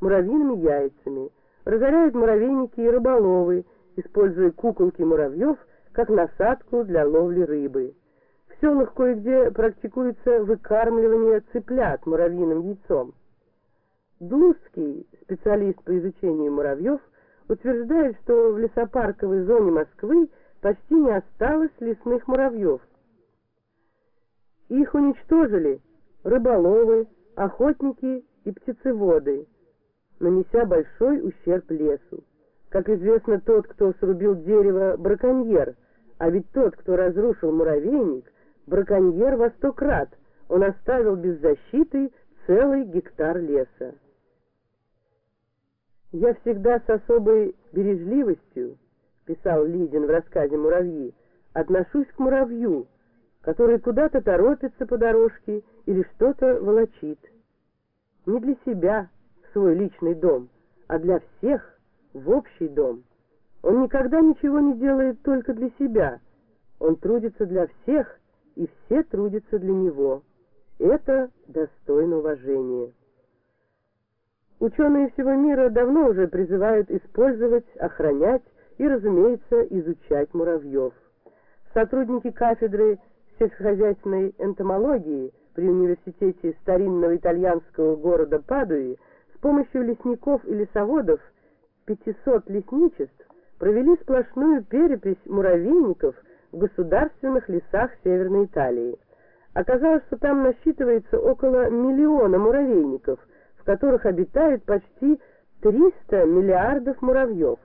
муравьиными яйцами, разоряют муравейники и рыболовы, используя куколки муравьев как насадку для ловли рыбы. В селах кое-где практикуется выкармливание цыплят муравьиным яйцом. Длузский, специалист по изучению муравьев, утверждает, что в лесопарковой зоне Москвы почти не осталось лесных муравьев. Их уничтожили рыболовы, охотники и птицеводы, нанеся большой ущерб лесу. Как известно, тот, кто срубил дерево, браконьер, а ведь тот, кто разрушил муравейник, браконьер во сто крат, он оставил без защиты целый гектар леса. «Я всегда с особой бережливостью, — писал Лидин в рассказе «Муравьи», — отношусь к муравью, который куда-то торопится по дорожке или что-то волочит. Не для себя, свой личный дом, а для всех, в общий дом. Он никогда ничего не делает только для себя. Он трудится для всех, и все трудятся для него. Это достойно уважения. Ученые всего мира давно уже призывают использовать, охранять и, разумеется, изучать муравьев. Сотрудники кафедры сельскохозяйственной энтомологии при университете старинного итальянского города Падуи с помощью лесников и лесоводов 500 лесничеств провели сплошную перепись муравейников в государственных лесах Северной Италии. Оказалось, что там насчитывается около миллиона муравейников – которых обитает почти 300 миллиардов муравьев.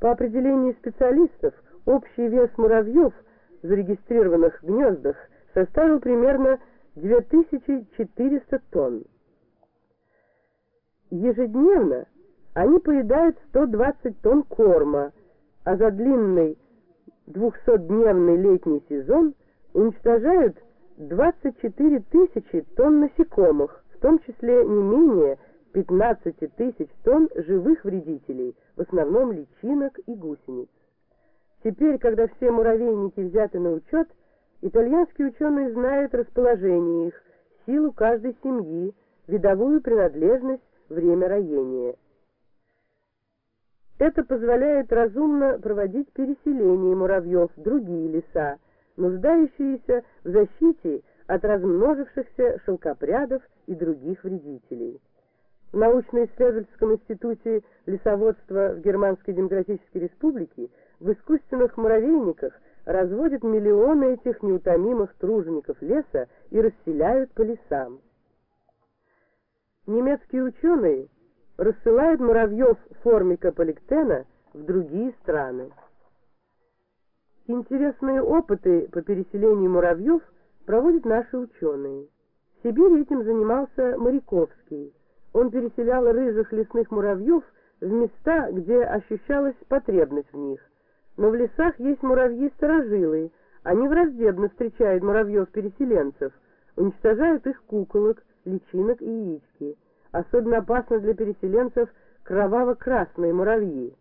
По определению специалистов, общий вес муравьев в зарегистрированных гнездах составил примерно 2400 тонн. Ежедневно они поедают 120 тонн корма, а за длинный 200-дневный летний сезон уничтожают 24 тысячи тонн насекомых, в том числе не менее 15 тысяч тонн живых вредителей, в основном личинок и гусениц. Теперь, когда все муравейники взяты на учет, итальянские ученые знают расположение их, силу каждой семьи, видовую принадлежность, время роения. Это позволяет разумно проводить переселение муравьев в другие леса, нуждающиеся в защите от размножившихся шелкопрядов и других вредителей. В научно-исследовательском институте лесоводства в Германской Демократической Республике в искусственных муравейниках разводят миллионы этих неутомимых тружеников леса и расселяют по лесам. Немецкие ученые рассылают муравьев формика поликтена в другие страны. Интересные опыты по переселению муравьев – проводят наши ученые. В Сибири этим занимался Моряковский. Он переселял рыжих лесных муравьев в места, где ощущалась потребность в них. Но в лесах есть муравьи-старожилы. Они враждебно встречают муравьев-переселенцев, уничтожают их куколок, личинок и яички. Особенно опасно для переселенцев кроваво-красные муравьи.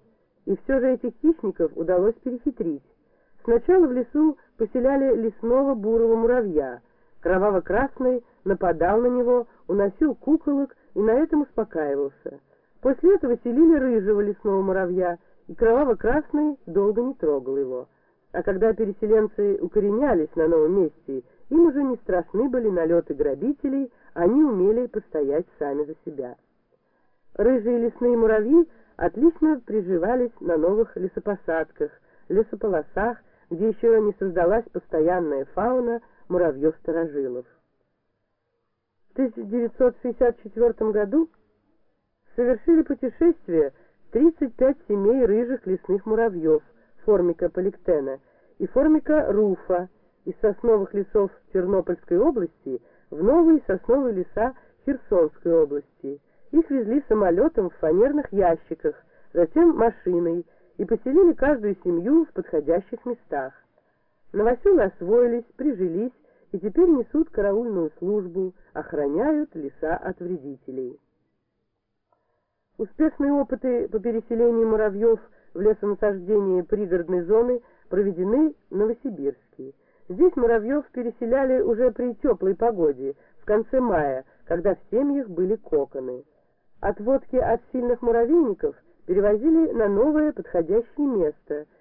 И все же этих хищников удалось перехитрить. Сначала в лесу поселяли лесного бурого муравья. Кроваво-красный нападал на него, уносил куколок и на этом успокаивался. После этого селили рыжего лесного муравья, и кроваво-красный долго не трогал его. А когда переселенцы укоренялись на новом месте, им уже не страшны были налеты грабителей, они умели постоять сами за себя. Рыжие лесные муравьи отлично приживались на новых лесопосадках, лесополосах где еще не создалась постоянная фауна муравьев-старожилов. В 1964 году совершили путешествие 35 семей рыжих лесных муравьев формика поликтена и формика руфа из сосновых лесов Тернопольской области в новые сосновые леса Херсонской области. Их везли самолетом в фанерных ящиках, затем машиной, и поселили каждую семью в подходящих местах. Новоселы освоились, прижились и теперь несут караульную службу, охраняют леса от вредителей. Успешные опыты по переселению муравьев в лесонасаждение пригородной зоны проведены в Новосибирске. Здесь муравьев переселяли уже при теплой погоде, в конце мая, когда в семьях были коконы. Отводки от сильных муравейников перевозили на новое подходящее место –